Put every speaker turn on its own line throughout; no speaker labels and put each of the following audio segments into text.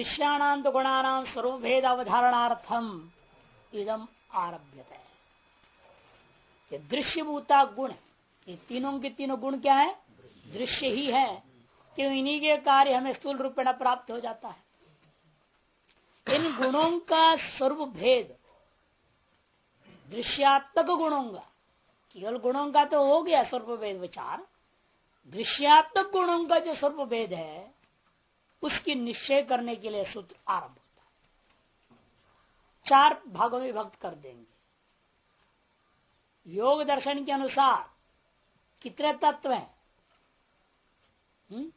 दृश्याणाम तो गुणानाम स्वरूप भेद अवधारणार्थम इदम आरभ्य दृश्यभूता गुण, ये तीनों के तीनों गुण क्या है? दृश्य ही है। कि इन्हीं के कार्य हमें स्थूल रूप में प्राप्त हो जाता है? इन गुणों का स्वरूप भेद दृश्यात्मक गुणों का, केवल गुणों का तो हो गया स्वरूप भेद विचार, दृश्यात्मक गुणों का जो स्वरूप भेद है उसकी निश्चय करने के लिए सूत्र आरंभ होता है। चार भागों में विभक्त कर देंगे। योग दर्शन के अनुसार कितने तत्व हैं? हम्म?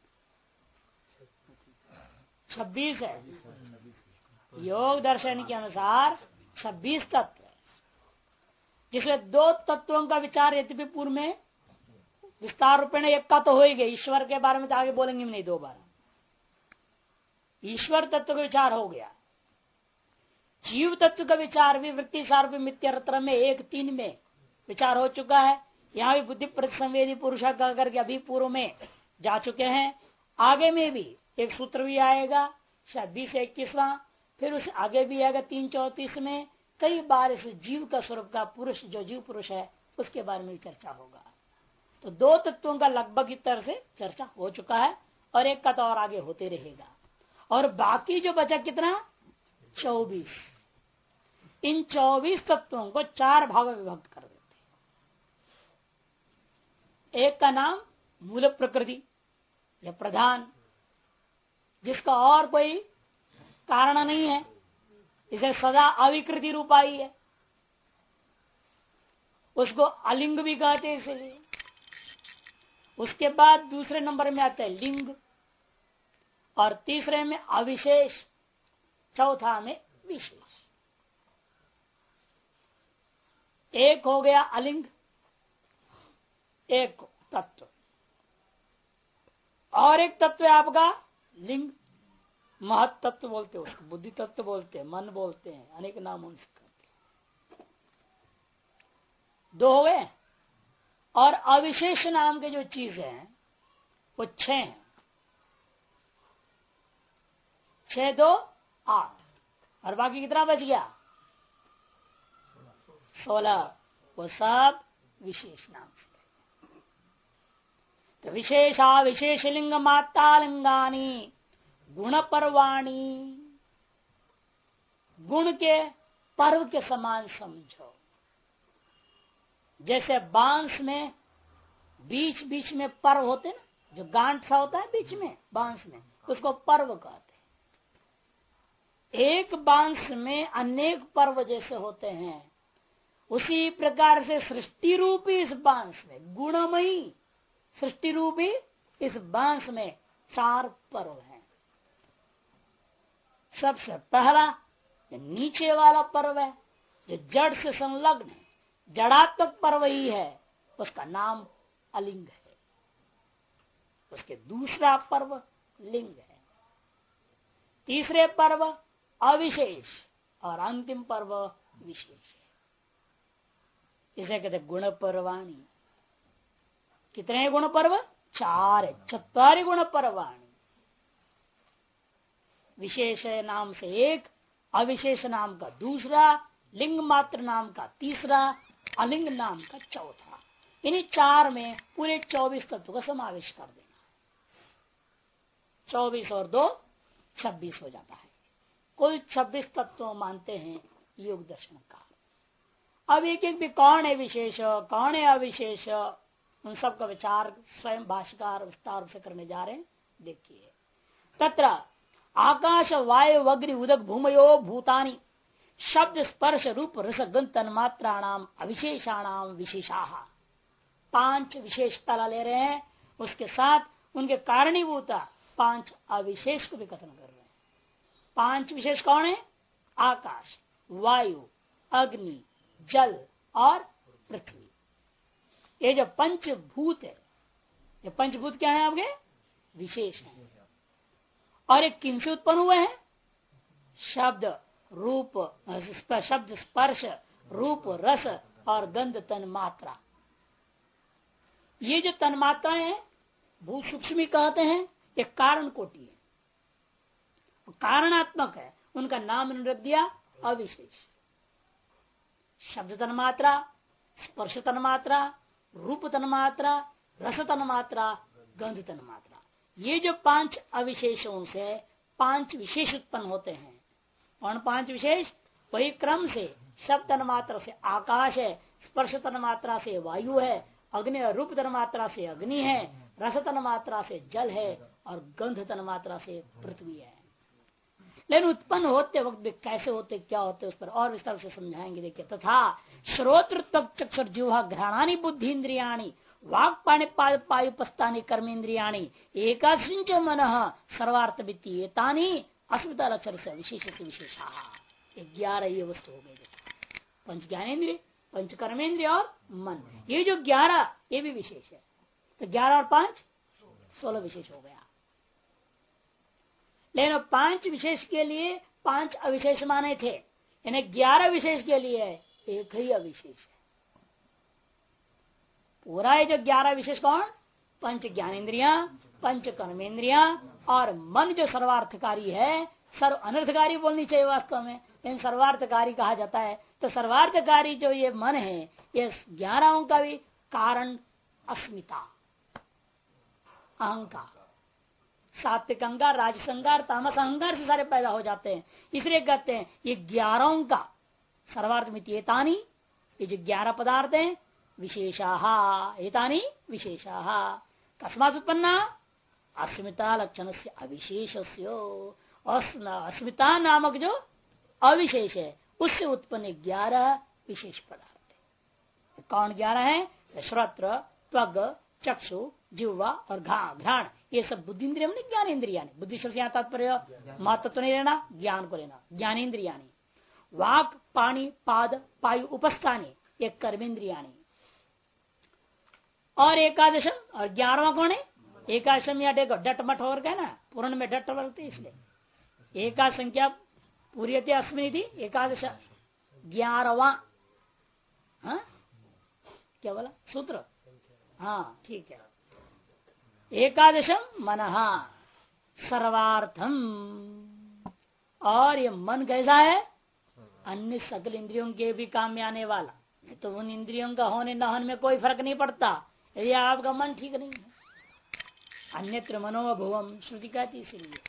छब्बीस है। योग दर्शन के अनुसार छब्बीस तत्व जिसमें दो तत्वों का विचार यद्यपि पूर्व में विस्तार रूपेण एक का तो हो ही गया। ईश्वर के बारे में तो आगे बोलेंगे नहीं दो बार। ईश्वर तत्व का विचार हो गया। जीव तत्व का विचार भी वृत्ति सार्व मित्यर्थ में एक तीन में विचार हो चुका है। यहाँ भी बुद्धि प्रतिसंवेदी पुरुष करके अभी पूर्व में जा चुके हैं। आगे में भी एक सूत्र भी आएगा, शायद बीस इक्कीसवा, फिर उस आगे भी आएगा तीन चौतीस में। कई बार इस जीव का स्वरूप का पुरुष, जो जीव पुरुष है, उसके बारे में चर्चा होगा। तो दो तत्वों का लगभग इस तरह से चर्चा हो चुका है और एक का तो और आगे होते रहेगा। और बाकी जो बचा कितना? चौबीस। इन चौबीस तत्वों को चार भाग विभक्त कर देते एक का नाम मूल प्रकृति, या प्रधान, जिसका और कोई कारण नहीं है। इसे सदा अविकृति रूपाई है। उसको अलिंग भी कहते हैं इसलिए। उसके बाद दूसरे नंबर में आता है लिंग। और तीसरे में अविशेष, चौथा में विशेष एक हो गया अलिंग, एक तत्व। और एक तत्व है आपका लिंग। महत तत्व बोलते हैं उसको, बुद्धि तत्व बोलते हैं, मन बोलते हैं, अनेक नाम उनसे करते हैं। दो हो गए। और अविशेष नाम के जो चीज़ है, वो छह हैं। छह दो आठ। और बाकी कितना बच गया? सोलह। वो सब विशेष नाम तो विशेषा विशेष लिंग माता लिंगानी गुण पर्वाणी गुण के पर्व के समान समझो। जैसे बाँस में बीच बीच में पर्व होते ना, जो गांठ सा होता है बीच में, बाँस में, उसको पर्व कहते एक बाँस में अनेक पर्व जैसे होते हैं। उसी प्रकार से सृष्टि रूपी इस बाँस में, गुणमयी सृष्टि रूपी इस बाँस में चार पर्व हैं। सबसे पहला नीचे वाला पर्व है, जो जड़ से संलग्न है, जड़ात्मक पर्व ही है, उसका नाम अलिंग है। उसके दूसरा पर्व लिंग है। तीसरे पर्व अविशेष और अंतिम पर्व विशेष है। इसे कहते गुण पर्वाणी कितने गुण पर्व चार चतरी गुण पर्वाणी विशेष नाम से एक, अविशेष नाम का दूसरा, लिंग मात्र नाम का तीसरा, अलिंग नाम का चौथा। इन्हीं चार में पूरे चौबीस तत्व का समावेश कर देना। चौबीस और दो, छब्बीस हो जाता है। कुल छब्बीस तत्व मानते हैं योग दर्शन का। अब एक एक भी कौन है विशेष, कौन है अविशेष, उन सब का विचार स्वयं भाष्यकार विस्तार से करने जा रहे हैं। देखिए। तत्र, आकाश, वायु, अग्नि, उदक, भूमयो, भूतानी, शब्द, स्पर्श, रूप, रस गंध तन्मात्राणाम अविशेषाणाम विशेषा पाँच विशेषता ले रहे हैं। उसके साथ उनके कारणीभूता पाँच अविशेष को भी कथन कर रहे हैं। पाँच विशेष कौन है? आकाश, वायु, अग्नि, जल और पृथ्वी। ये जो पंचभूत है, ये पंचभूत क्या है आपके? विशेष है। और एक किन से उत्पन्न हुए हैं? शब्द, रूप, शब्द स्पर्श, रूप, रस और गंध तन मात्रा ये जो तन्मात्राएँ हैं भू सूक्ष्मी कहते हैं एक कारण कोटि है। कारणात्मक है। उनका नाम रख दिया, अविशेष। शब्द तन मात्रा स्पर्श तन मात्रा रूप तन मात्रा रस तन मात्रा गंध तन मात्रा। ये जो पाँच अविशेषों से पाँच विशेष उत्पन्न होते हैं और पाँच विशेष? वही क्रम से। शब्द तन मात्रा से आकाश है स्पर्श तन मात्रा से वायु है, अग्नि रूप तन मात्रा से अग्नि है रस तन मात्रा से जल है, और गंध तन मात्रा से पृथ्वी है। लेकिन उत्पन्न होते वक्त भी कैसे होते, क्या होते, उस पर और विस्तार से समझाएँगे। देखिए, तथा श्रोत्र चक्षुर जुहा घ्राणानी बुद्धि इंद्रियाणी वाक पाणी पायुपस्तानी कर्मेन्द्रियाणी एकादश मन सर्वार्थ वित्तीयतानी अस्मिता लक्षण से विशेष से विशेषा। ग्यारह ये वस्तु हो गई। पंच ज्ञानेन्द्रिय, पंच कर्मेंद्रिय और मन। ये जो ग्यारह, ये भी विशेष है। तो ग्यारह और पाँच, सोलह विशेष हो गया। लेकिन पाँच विशेष के लिए पाँच अविशेष माने थे। यानी ग्यारह विशेष के लिए एक ही अविशेष है। पूरा है जो ग्यारह विशेष कौन? पंच ज्ञानेन्द्रिया, पंच कर्मेंद्रिया और मन जो सर्वार्थकारी है, सर्व अनर्थकारी बोलनी चाहिए वास्तव में। इन सर्वार्थकारी कहा जाता है। तो सर्वार्थकारी जो ये मन है, ये ग्यारहों का भी कारण अस्मिता, अहंकार। सात्विक अहंकार राजसंगार तामस अहंकार से सारे पैदा हो जाते हैं। इसलिए कहते हैं, ये ग्यारहों का सर्वार्थ ये जो ग्यारह पदार्थ हैं, विशेषाहा एतानी विशेषाहा। कस्मात उत्पन्ना, अस्मिता लक्षण से अविशेष अस्मिता नामक जो अविशेष है, उससे उत्पन्न ग्यारह विशेष पदार्थ कौन ग्यारह है? श्रोत्र त्वग चक्षु, जिह्वा और घा, घ्राण, ये सब बुद्धि इंद्रिया ज्ञान इंद्रिया बुद्धि शब्द यहाँ तात्पर्य, महत्व तो नहीं लेना ज्ञान को लेना। ज्ञानेन्द्रिया वाक पानी पाद, पायु, उपस्थानी, ये कर्मेन्द्रिया और एकादशम और ग्यारहवा कौन है? एकादशम या देखो, डट मठ और क्या ना, पूर्ण में डट बोलते इसलिए। एका संख्या पूरी अस्मिन थी, एकादश, ग्यारहवा हाँ? क्या बोला? सूत्र। हाँ। ठीक है। एकादशम मन सर्वार्थम। और ये मन कैसा है? अन्य सकल इंद्रियों के भी काम में आने वाला। तो उन इंद्रियों का होने न होने में कोई फ़र्क नहीं पड़ता। यदि आपका मन ठीक नहीं है अन्यत्र मनोभुवम श्रुति कहती इसलिए।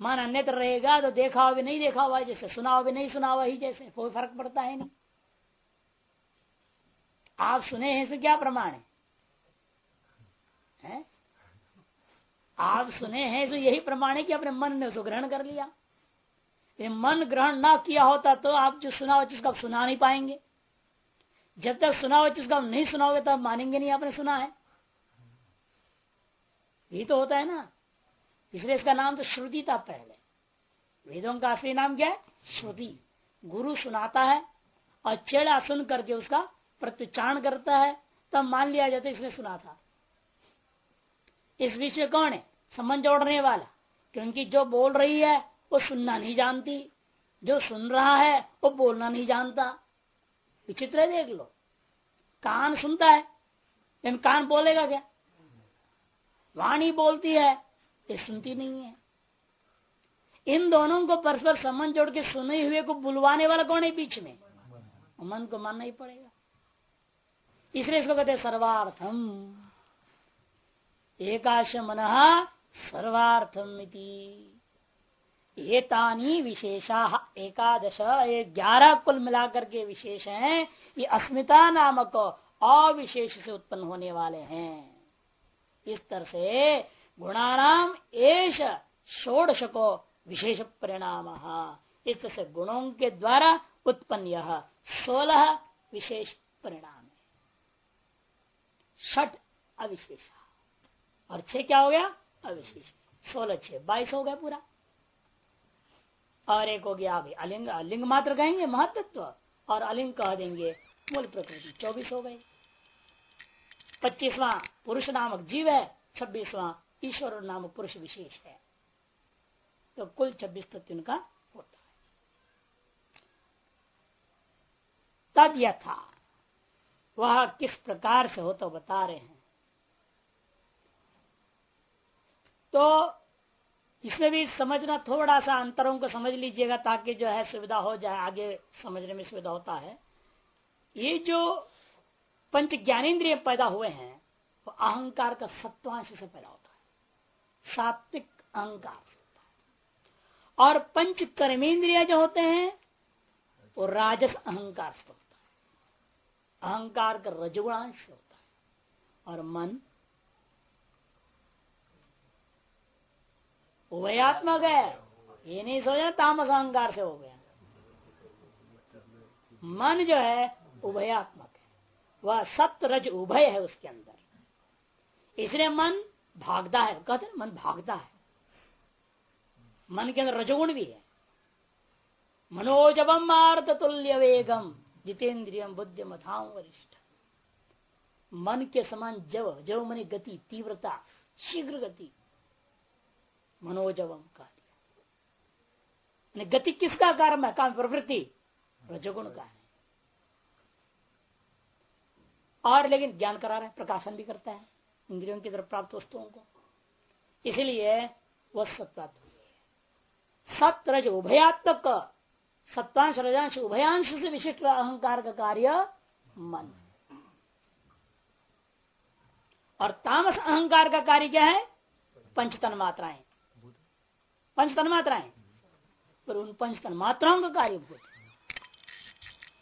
मन अन्यत्र रहेगा तो देखा हुआ भी नहीं देखा हुआ जैसे सुना हुआ भी नहीं सुना हुआ ही जैसे कोई फ़र्क पड़ता है नहीं। आप सुने हैं तो क्या प्रमाण है, है? आप सुने हैं तो यही प्रमाण है कि अपने मन ने उसको ग्रहण कर लिया। ये मन ग्रहण ना किया होता तो आप जो सुना हो जिसका सुना नहीं पाएँगे। जब तक सुना हो जिसका नहीं सुनाओगे तब मानेंगे नहीं आपने सुना है। यही तो होता है ना। इसलिए इसका नाम तो श्रुति था पहले। वेदों का असली नाम क्या है? श्रुति। गुरु सुनाता है और चेड़ा सुन करके उसका प्रत्युच्चारण करता है। तब मान लिया जाता है इसने सुना था। इस विषय कौन है? संबंध जोड़ने वाला। क्योंकि जो बोल रही है, वो सुनना नहीं जानती। जो सुन रहा है, वो बोलना नहीं जानता। विचित्र है, देख लो। कान सुनता है, लेकिन कान बोलेगा क्या? वाणी बोलती है, ये सुनती नहीं है। इन दोनों को परस्पर संबंध जोड़ के सुने हुए को बुलवाने वाला कौन है बीच में? मन को मानना ही पड़ेगा। इसलिए इसको कहते सर्वार्थम। एकाश मन सर्वार्थम एतानी विशेषा, एकादश, ये ग्यारह कुल मिलाकर के विशेष हैं, ये अस्मिता नामक अविशेष से उत्पन्न होने वाले हैं। इस तरह से गुणानाम एश षोडश को विशेष परिणाम। इस तरह से गुणों के द्वारा उत्पन्न यह सोलह विशेष परिणाम है। षट अविशेष। और छह क्या हो गया? अविशेष सोलह छह। बाईस हो गया पूरा। और एक हो गया अभी अलिंग। अलिंग मात्र कहेंगे? महत्व और अलिंग कह देंगे मूल प्रकृति। चौबीस हो गए पच्चीसवा पुरुष नामक जीव है। छब्बीसवा ईश्वर नामक पुरुष विशेष है। तो कुल छब्बीस तत्व उनका होता है। तद यथा। वह किस प्रकार से हो तो बता रहे हैं। तो इसमें भी समझना थोड़ा सा अंतरों को समझ लीजिएगा ताकि जो है सुविधा हो जाए, आगे समझने में सुविधा होता है। ये जो पंच ज्ञानेन्द्रिय पैदा हुए हैं, वो अहंकार का सत्वांश से पैदा होता है। सात्विक अहंकार होता है। और पंच कर्मेंद्रिय जो होते हैं, वो राजस अहंकार से होता है। अहंकार का रजगुणांश होता है। और मन उभयात्मक है। ये नहीं सोचा तामस अहंकार से हो गया। मन जो है, उभयात्मक है। वह सत्य रज उभय है उसके अंदर। इसलिए मन भागता है। कहते मन भागता है। मन के अंदर रजोगुण भी है। मनोजबम आर्त तुल्य वेगम, जितेंद्रियम बुद्धि मथाओ वरिष्ठ। मन के समान जव जव मनी गति, तीव्रता, शीघ्र गति मनोजवम का दिया। गति किसका कारण है काम प्रवृत्ति। रजगुण का है। और लेकिन ज्ञान करा रहे प्रकाशन भी करता है, इंद्रियों की तरफ़ प्राप्त वस्तुओं को। इसलिए वह सत्ता सत्रज उभयात्मक, सत्तांश रजांश उभयांश से विशिष्ट अहंकार का कार्य मन। और तामस अहंकार का कार्य क्या है? पंचतन मात्राएँ। पंचतन मात्राएँ। पर उन पंचतन मात्राओं का कार्य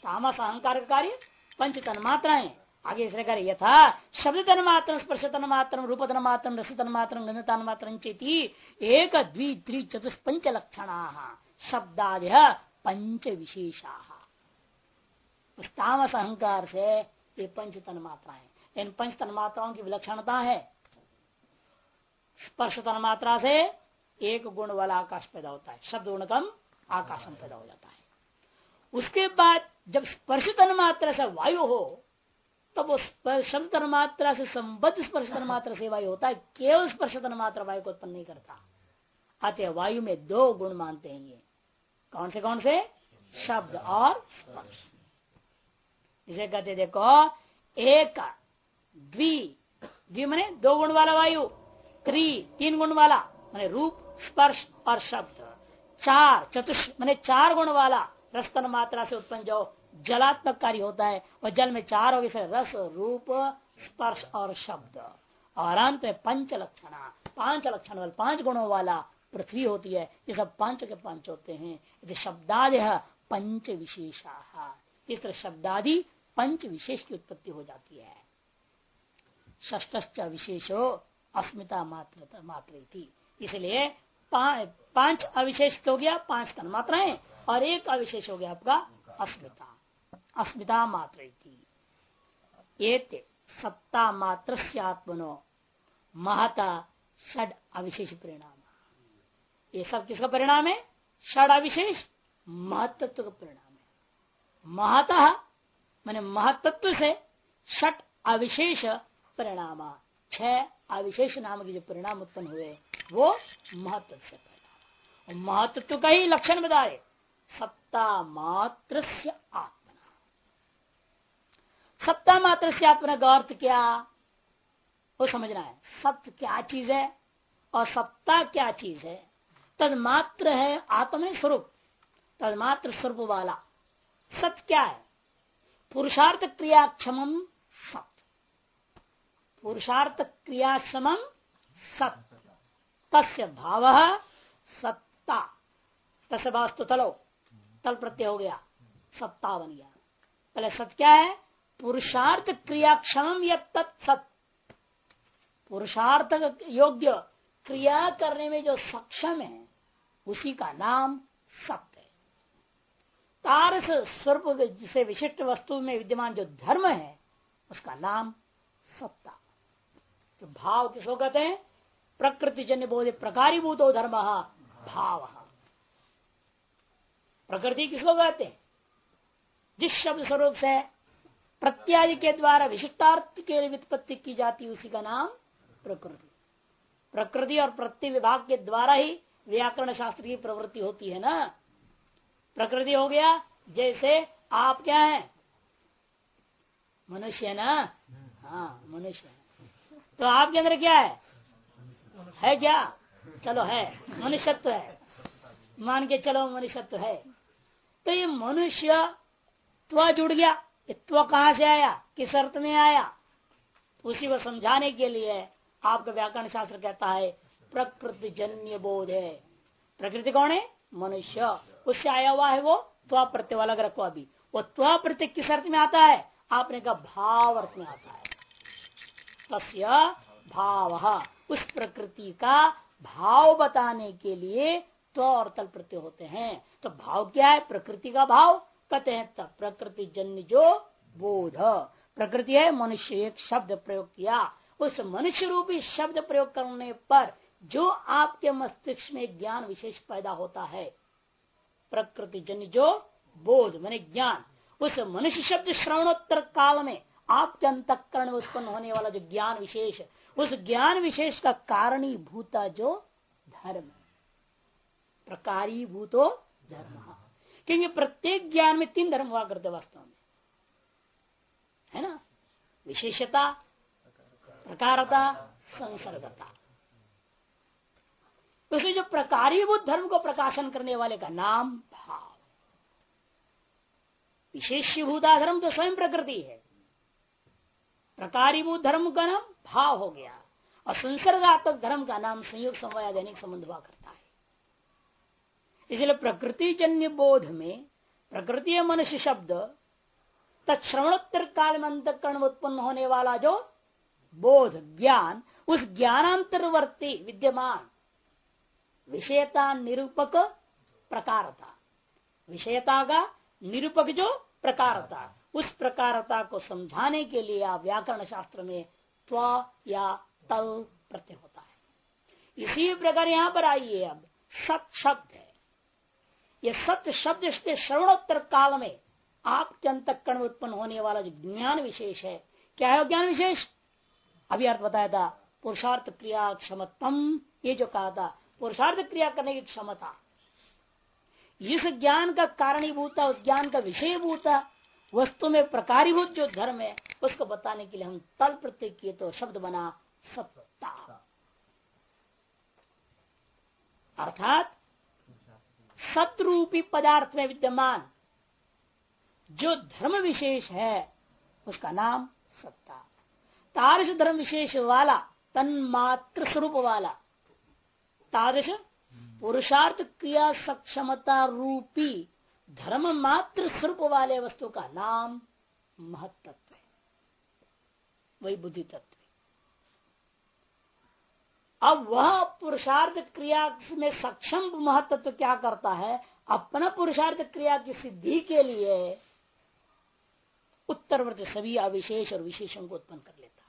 तामस अहंकार का कार्य, पंचतन मात्राएँ। आगे इसने कार्य यथा शब्द तन मात्र स्पर्श तन मात्र रूप तन मात्र रस तन मात्र, गंधतन मात्र चेती एक द्वि त्रि चतुष्पंच लक्षण। शब्दाद पंच विशेषा। तामस अहंकार से ये पंच मात्राएँ। इन पंच तन मात्राओं की विलक्षणता है। स्पर्श तन मात्रा से एक गुण वाला आकाश पैदा होता है, शब्द गुण कम आकाशम पैदा हो जाता है। उसके बाद जब स्पर्श तन मात्रा से वायु हो, तब वो शब्द तन मात्रा से संबद्ध स्पर्श तन मात्रा से वायु होता है, केवल स्पर्श तन मात्रा वायु को उत्पन्न नहीं करता। अतः वायु में दो गुण मानते हैं ये। कौन से कौन से? शब्द और स्पर्श। इसे कहते देखो, एक, द्वि। द्वि मने दो गुण वाला वायु क्री तीन गुण वाला, मैंने रूप। स्पर्श और शब्द। चार चतुष मैंने चार गुण वाला रस्तन मात्रा से उत्पन्न जो जलात्मक कार्य होता है, वह जल में चार हो गए रस, रूप, स्पर्श और शब्द। और अंत में पंच लक्षण। पाँच लक्षण वाले, पाँच गुणों वाला पृथ्वी होती है। ये सब पाँच के पंच होते हैं। यदि शब्दादि पंच विशेषा इस तरह शब्दादि पंच विशेष की उत्पत्ति हो जाती है। ष्ट विशेषो अस्मिता मात्र मात्र इसलिए पाँच अविशेष हो गया, पाँच तन मात्राएँ और एक अविशेष हो गया आपका अस्मिता। अस्मिता मात्र सत्ता मात्र आत्मनो महता षड अविशेष परिणाम। ये सब किसका परिणाम है? षड अविशेष महत्व का परिणाम है। महता, मैंने महत्व से षट अविशेष परिणाम, छह अविशेष नाम के जो परिणाम उत्पन्न हुए वो महत्व से पैदा महत्व का ही लक्षण बताए। सत्ता मात्र से आत्मा। सत्ता मात्र से आत्मा का अर्थ क्या? वो समझना है। सत्य क्या चीज़ है और सत्ता क्या चीज़ है? तदमात्र है आत्म स्वरूप। तदमात्र स्वरूप वाला। सत्य क्या है? पुरुषार्थ क्रियाक्षम सत्य। पुरुषार्थ क्रियाक्षम सत्य। तस्य भाव सत्ता। तस्य वास्तु तलो। तल प्रत्यय हो गया। सत्ता बन गया। पहले सत्य क्या है? पुरुषार्थ क्रियाक्षम तत्सत पुरुषार्थ योग्य क्रिया करने में जो सक्षम है, उसी का नाम सत्य है। तार स्वरूप जिसे विशिष्ट वस्तु में विद्यमान जो धर्म है, उसका नाम सत्ता। जो भाव किसको कहते हैं? प्रकृति जन्य बोधे प्रकारीभूतो धर्म, भाव। प्रकृति किसको कहते हैं? जिस शब्द स्वरूप से प्रत्यादि के द्वारा विशिष्टार्थ के लिए वित्पत्ति की जाती है, उसी का नाम प्रकृति। प्रकृति और प्रति विभाग के द्वारा ही व्याकरण शास्त्र की प्रवृत्ति होती है ना? प्रकृति हो गया, जैसे आप क्या है? मनुष्य ना? हाँ मनुष्य तो आपके अंदर क्या है? है क्या? चलो है। मनुष्यत्व है। मान के चलो, मनुष्यत्व है। तो ये मनुष्य त्व जुड़ गया। त्व कहाँ से आया? किस अर्थ में आया? उसी को समझाने के लिए आपका व्याकरण शास्त्र कहता है प्रकृति जन्य बोध है। प्रकृति कौन है? मनुष्य। उससे आया हुआ है वो त्वा प्रत्यय अलग रखो अभी। वो त्वा प्रत्यय किस अर्थ में आता है? आपने कहा भाव अर्थ में आता है। तस्य भाव। उस प्रकृति का भाव बताने के लिए त्व और तल प्रत्यय होते हैं। तो भाव क्या है? प्रकृति का भाव, कहते हैं तब। प्रकृति जन्य जो बोध। प्रकृति है, मनुष्य एक शब्द प्रयोग किया। उस मनुष्य रूपी शब्द प्रयोग करने पर जो आपके मस्तिष्क में ज्ञान विशेष पैदा होता है, प्रकृति जन्य जो बोध, मैंने ज्ञान। उस मनुष्य शब्द श्रवणोत्तर काल में आपके अंतकरण में उत्पन्न होने वाला जो ज्ञान विशेष उस ज्ञान विशेष का कारणी भूता जो धर्म प्रकारी भूतो धर्म। क्योंकि प्रत्येक ज्ञान में तीन धर्म हुआ करते वास्तव में। है ना? विशेषता, प्रकारता, संसर्गता। उसमें जो प्रकारीभूत धर्म को प्रकाशन करने वाले का नाम भाव। विशेषभूता धर्म तो स्वयं प्रकृति है। प्रकारीभूत धर्म का नाम भाव हो गया। और संसर्गात्मक धर्म का नाम संयोग समवाय दैनिक संबंध हुआ करता है। इसलिए प्रकृति जन्य बोध में प्रकृति मनुष्य शब्द तत्श्रवणोत्तर काल में अंतकरण उत्पन्न होने वाला जो बोध, ज्ञान, उस ज्ञानांतरवर्ती विद्यमान, विषयता निरूपक प्रकारता। विषयता का निरूपक जो प्रकारता। उस प्रकारता को समझाने के लिए व्याकरण शास्त्र में त्व या तल प्रत्यय होता है। इसी प्रकार यहाँ पर आइए अब। सत शब्द है। यह सत्य शब्द इसके श्रवणोत्तर काल में आपके अंतकरण उत्पन्न होने वाला जो ज्ञान विशेष है, क्या है ज्ञान विशेष? अभी अर्थ बताया था, पुरुषार्थ क्रिया क्षमतम ये जो कहा था, पुरुषार्थ क्रिया करने की क्षमता। इस ज्ञान का कारणीभूत उस ज्ञान का विषयभूत वस्तु में प्रकारीभूत जो धर्म है, उसको बताने के लिए हम तल प्रत्यय किए तो शब्द बना सत्ता। अर्थात सतरूपी पदार्थ में विद्यमान जो धर्म विशेष है, उसका नाम सत्ता। तारस धर्म विशेष वाला, तन्मात्र स्वरूप वाला, तादृश पुरुषार्थ क्रिया सक्षमता रूपी धर्म मात्र स्वरूप वाले वस्तु का नाम महत्त्व है। वही बुद्धि तत्व अब वह पुरुषार्थ क्रिया में सक्षम महत्व क्या करता है? अपना पुरुषार्थ क्रिया की सिद्धि के लिए उत्तरवर्ती सभी अविशेष और विशेषों को उत्पन्न कर लेता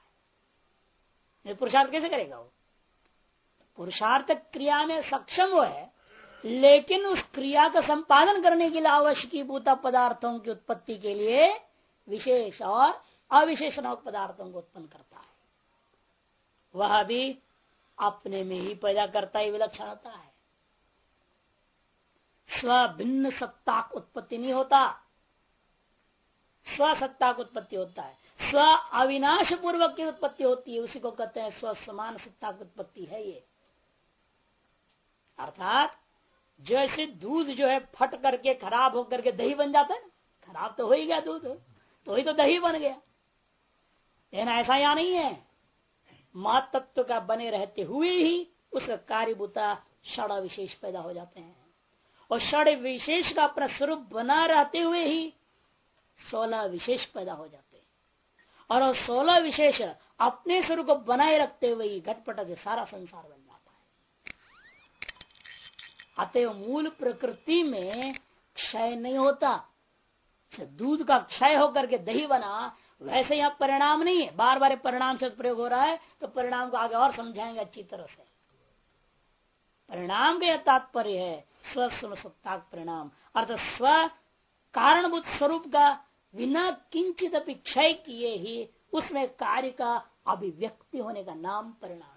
है। पुरुषार्थ कैसे करेगा वो? पुरुषार्थ क्रिया में सक्षम वो है लेकिन उस क्रिया का संपादन करने के लिए आवश्यक भूता पदार्थों की उत्पत्ति के लिए विशेष और अविशेष पदार्थों को उत्पन्न करता है। वह भी अपने में ही पैदा करता ही, विलक्षण होता है। स्व भिन्न सत्ता उत्पत्ति नहीं होता। स्व सत्ता उत्पत्ति होता है। स्व अविनाश पूर्वक की उत्पत्ति होती है, उसी को कहते हैं स्व समान सत्ता की उत्पत्ति है ये। अर्थात जैसे दूध जो है फट करके खराब होकर के दही बन जाता है ना, खराब तो हो ही गया दूध तो ही तो दही बन गया। लेकिन ऐसा यहाँ नहीं है। तत्व का बने रहते हुए ही उस कार्यभूता षण विशेष पैदा हो जाते हैं। और षण विशेष का अपना स्वरूप बना रहते हुए ही सोलह विशेष पैदा हो जाते हैं। और सोलह विशेष अपने स्वरूप को बनाए रखते हुए ही घटपट सारा संसार बन अतएव मूल प्रकृति में क्षय नहीं होता। दूध का क्षय होकर के दही बना, वैसे यहाँ परिणाम नहीं है। बार बार परिणाम से प्रयोग हो रहा है तो परिणाम को आगे और समझाएँगे अच्छी तरह से। परिणाम का तात्पर्य है स्व सत्ता परिणाम। अर्थात स्व कारणभूत स्वरूप का बिना किंचित क्षय किए ही उसमें कार्य का अभिव्यक्ति होने का नाम परिणाम।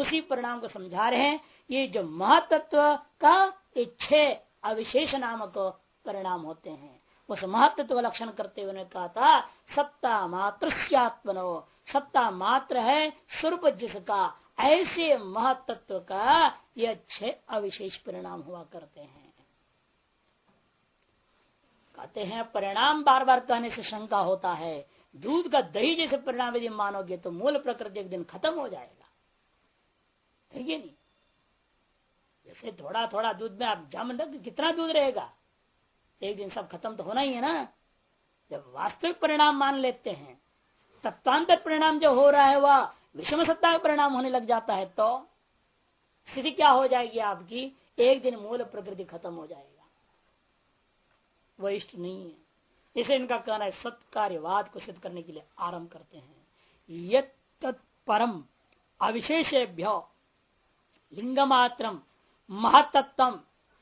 उसी परिणाम को समझा रहे हैं। ये जो महतत्व का इच्छे अविशेष नामक परिणाम होते हैं। उस महत्व का लक्षण करते हुए कहा था, सत्ता मात्र सत्ता मात्र है स्वरूप जिसका ऐसे महतत्व का यह छह अविशेष परिणाम हुआ करते हैं। कहते हैं, परिणाम बार बार कहने से शंका होता है। दूध का दही जैसे परिणाम यदि मानोगे तो मूल प्रकृति एक दिन खत्म हो जाएगा। है नहीं। जैसे थोड़ा थोड़ा दूध में आप जम कितना दूध रहेगा? एक दिन सब खत्म तो होना ही है ना। जब वास्तविक परिणाम मान लेते हैं सत्तांतर परिणाम जो हो रहा है, वह विषम सत्ता का परिणाम होने लग जाता है तो स्थिति क्या हो जाएगी आपकी? एक दिन मूल प्रकृति खत्म हो जाएगा। वह इष्ट नहीं है। इसे इनका कहना है, सत्कार्यवाद को सिद्ध करने के लिए आरंभ करते हैं। यम परम लिंगमात्र महतत्व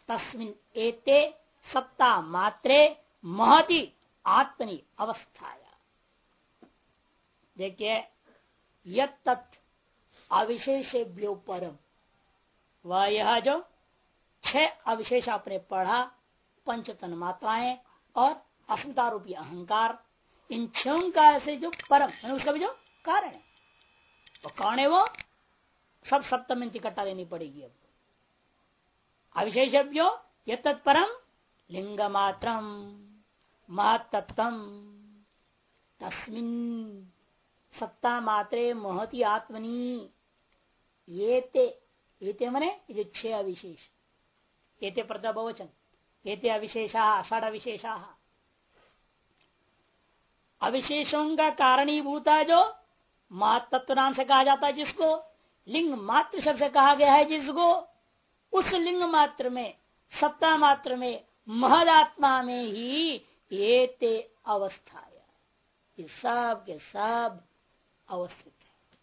तस्मिन एते सत्ता मात्रे महति आत्मनि अवस्थाया। देखिए यत् अविशेषेभ्यो परम वह यह जो छह अविशेष आपने पढ़ा, पंचतन मात्राएँ और अस्मिता रूपी अहंकार, इन छो का से जो परम उसका भी जो कारण है। तो कौन है वो? सब सप्तम इकट्ठा लेनी पड़ेगी अब। अविशेषभ्यो ये तत्परम लिंग मात्र महत्व तस्मिन सत्ता मात्रे महति आत्मनी। ये ते ये ते मने ये छह अविशेष। ये ते प्रतभवचन ये ते अविशेषा षड अविशेषा अविशेषों का कारणीभूता जो महत्व नाम से कहा जाता है जिसको लिंग मात्र शब्द कहा गया है जिसको, उस लिंग मात्र में, सत्ता मात्र में, महदात्मा में ही ये ते अवस्था ये सब के सब अवस्थित है।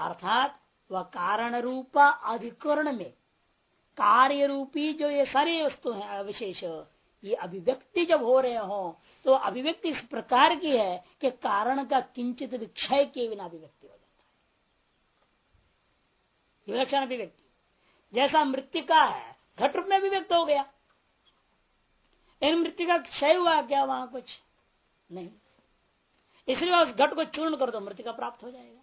अर्थात, वह कारण रूपा अधिकरण में, कार्य रूपी जो ये सारे वस्तु हैं विशेष ये अभिव्यक्ति जब हो रहे हो तो अभिव्यक्ति इस प्रकार की है कि कारण का किंचित विक्षय के बिना अभिव्यक्ति विलक्षण अभिव्यक्ति। जैसा मृतिका है, घट रूप में अभिव्यक्त हो गया। इन मृत्यु का क्षय हुआ क्या? वहाँ कुछ नहीं। इसलिए उस घट को चूर्ण कर दो मृत्यु का प्राप्त हो जाएगा।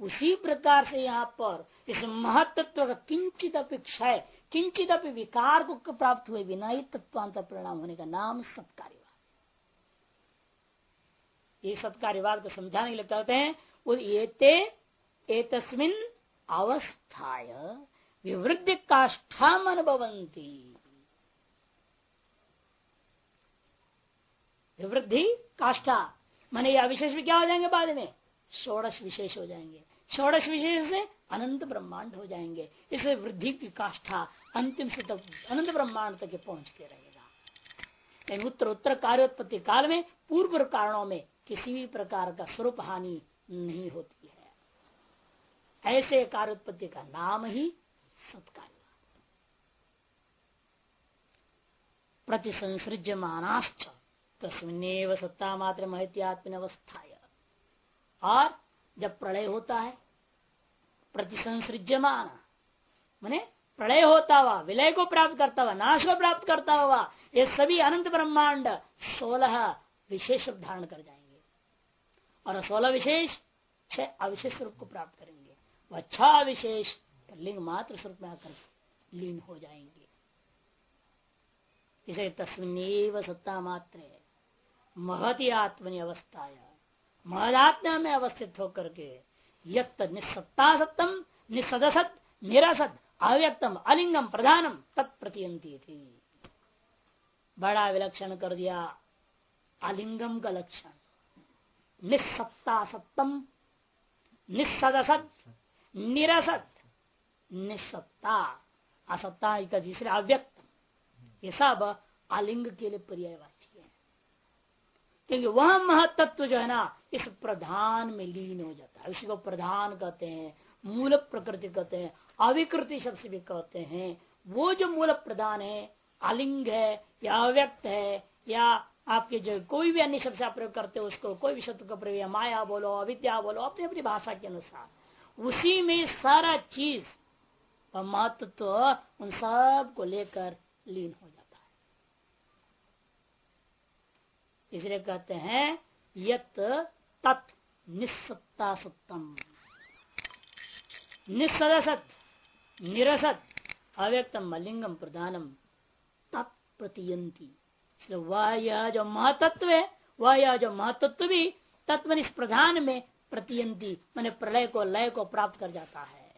उसी प्रकार से यहाँ पर इस महत्व का किंचित अपेक्षा किंचित विकार को प्राप्त हुए बिना ही तत्वांतर परिणाम होने का नाम सत्कार्यवाद। ये सत्कार्यवाद को समझाने के लिए कहते हैं एते एतस्मिन अवस्थाय विवृद्धि काष्ठा अनुभवंती विवृद्धि काष्ठा माने यह विशेष भी क्या हो जाएँगे बाद में। षोड़श विशेष हो जाएँगे। षोड़श विशेष से अनंत ब्रह्मांड हो जाएँगे। इसलिए वृद्धि की काष्ठा अंतिम से तक अनंत ब्रह्मांड तक पहुँचते रहेगा। उत्तर उत्तर कार्योत्पत्ति काल में पूर्व कारणों में किसी भी प्रकार का स्वरूप हानि नहीं होती है। ऐसे कार्योत्पत्ति का नाम ही सत्कार। प्रतिसंसृज्य मानाश्च तस्मिन सत्ता मात्र महत्यात्म अवस्था और जब प्रलय होता है, प्रतिसंसृज्यमान, मैने प्रलय होता हुआ, विलय को प्राप्त करता हुआ, नाश को प्राप्त करता हुआ, ये सभी अनंत ब्रह्मांड सोलह विशेष रूप धारण कर जाएँगे। और सोलह विशेष छह अविशेष रूप को प्राप्त करेंगे। वह छह विशेष लिंग मात्र स्वरूप में आकर लीन हो जाएँगे। इसे तस्वीन सत्ता मात्र, महती आत्मनि अवस्थाया महदात्मा में अवस्थित होकर के यत्त निस्सत्ता सत्तम, निसदसत, निरसत, अव्यक्तम, अलिंगम, प्रधानम तत्प्रतियंती थी। बड़ा विलक्षण कर दिया, अलिंगम का लक्षण निस्सत्ता सत्तम, निसदसत निरसत, निसत्ता, असत्ता का तीसरे अव्यक्त। ये सब आलिंग के लिए पर्यायवाची है। क्योंकि वह महत्व जो है ना, इस प्रधान में लीन हो जाता है। उसी को प्रधान कहते हैं, मूल प्रकृति कहते हैं, अविकृति शब्द भी कहते हैं। वो जो मूल प्रधान है, आलिंग है, या अव्यक्त है, या आपके जो कोई भी अन्य शब्द आप प्रयोग करते हो, उसको कोई भी शब्द का प्रयोग माया बोलो, अविद्या बोलो अपनी अपनी भाषा के अनुसार। उसी में सारा चीज़ और महत्व तो उन सबको लेकर लीन हो जाता है। इसलिए कहते हैं, यत तत् निस्सत्ता सत्तम। निस्सदसत निरसत, अव्यक्तम, मलिंगम, प्रधानम तत्प्रतियंती वह यह जो महतत्व है वह यह जो महतत्व भी तत्व इस प्रधान में प्रतियंती, मैंने प्रलय को, लय को प्राप्त कर जाता है।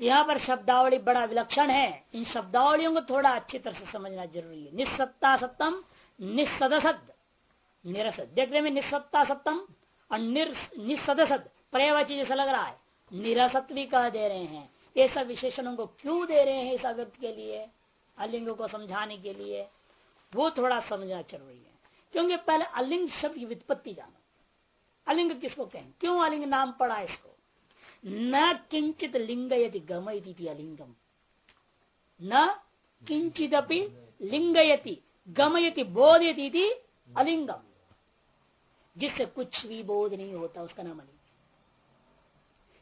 यहाँ पर शब्दावली बड़ा विलक्षण है। इन शब्दावलियों को थोड़ा अच्छी तरह से समझना ज़रूरी है। निस्सत्ता सत्तम निस्सदसद निरसद। देखने में निस्सत्ता सत्तम और निस्सदसद पर्यावाची जैसा लग रहा है। निरसत भी कह दे रहे हैं। ये सब विशेषणों को क्यों दे रहे हैं इस व्यक्ति के लिए? अलिंग को समझाने के लिए। वो थोड़ा समझना ज़रूरी है। क्योंकि पहले अलिंग शब्द की वित्पत्ति जानो। अलिंग किसको कहें? क्यों अलिंग नाम पड़ा इसको? न किंचित लिंग यदि गमयती अलिंगम। न किंचित लिंगयति, गमयति, बोधयती अलिंगम। जिससे कुछ भी बोध नहीं होता, उसका नाम अलिंग।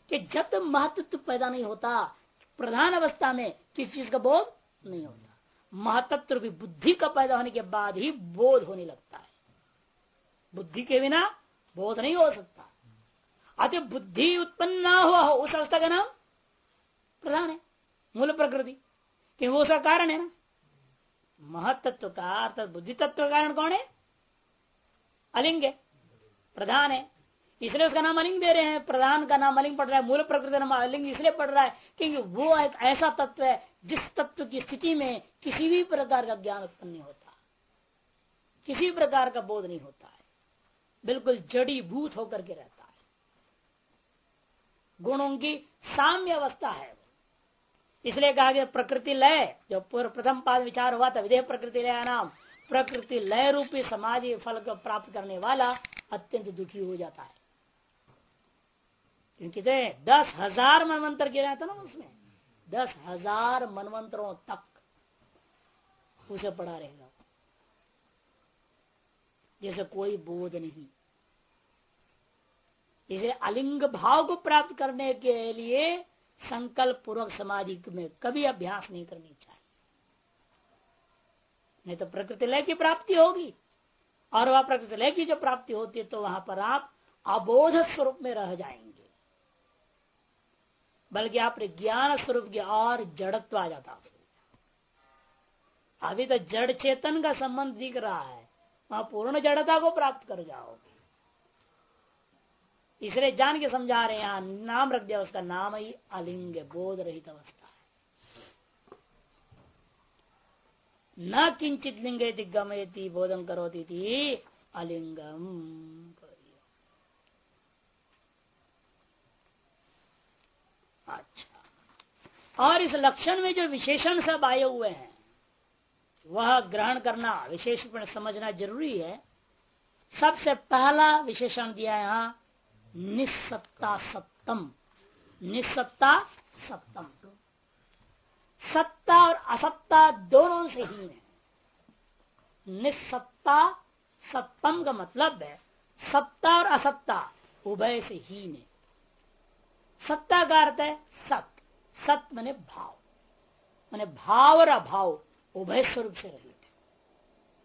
कि जब महत्व पैदा नहीं होता, प्रधान अवस्था में किस चीज़ का बोध नहीं होता। महतत्व भी बुद्धि का पैदा होने के बाद ही बोध होने लगता है। बुद्धि के बिना बोध नहीं हो सकता। अतः बुद्धि उत्पन्न ना हुआ हो, उस अवस्था का नाम प्रधान है, मूल प्रकृति। कि वो उसका कारण है ना। महतत्व का अर्थात बुद्धि तत्व का कारण कौन है? अलिंग है, प्रधान है। इसलिए उसका नाम अलिंग दे रहे हैं, प्रधान का नाम अलिंग पड़ रहा है, मूल प्रकृति नाम अलिंग इसलिए पड़ रहा है क्योंकि वो एक ऐसा तत्व है जिस तत्व की स्थिति में किसी भी प्रकार का ज्ञान उत्पन्न नहीं होता। किसी प्रकार का बोध नहीं होता है। बिल्कुल जड़ी भूत होकर के रहता है। गुणों की साम्य अवस्था है इसलिए कहा गया प्रकृति लय, जो पूर्व प्रथम पाद विचार हुआ था विधेय प्रकृति लय नाम, प्रकृति लय रूपी समाधि फल को प्राप्त करने वाला अत्यंत दुखी हो जाता है। क्योंकि दस हज़ार मनमंत्र गिरा था ना उसमें। दस हज़ार मनमंत्रों तक उसे पड़ा रहेगा। जैसे कोई बोध नहीं। इसलिए अलिंग भाव को प्राप्त करने के लिए संकल्प पूर्वक समाधि में कभी अभ्यास नहीं करनी चाहिए। नहीं तो प्रकृति लय की प्राप्ति होगी। और वह प्रकृति लय की जो प्राप्ति होती है तो वहाँ पर आप अबोध स्वरूप में रह जाएँगे। बल्कि आप ज्ञान स्वरूप के और जड़त्व आ जाता अभी तो जड़ चेतन का संबंध दिख रहा है। वहाँ पूर्ण जड़ता को प्राप्त कर जाओगे। इसलिए जान के समझा रहे हैं नाम रख दिया, उसका नाम ही अलिंग बोध रहित अवस्था है। न किंचित लिंग गमयती बोधम करोती थी अलिंगम। अच्छा। और इस लक्षण में जो विशेषण सब आए हुए हैं, वह ग्रहण करना विशेष रूप समझना ज़रूरी है। सबसे पहला विशेषण दिया यहाँ निस्सत्ता सप्तम। निस्सत्ता सप्तम। सत्ता और असत्ता दोनों से ही है। निस्सत्ता सप्तम का मतलब है, सत्ता और असत्ता उभय से हीन है। सत्ता का अर्थ है, सत। सत मैंने भाव। मैंने भाव और अभाव, उभय स्वरूप से रहित है।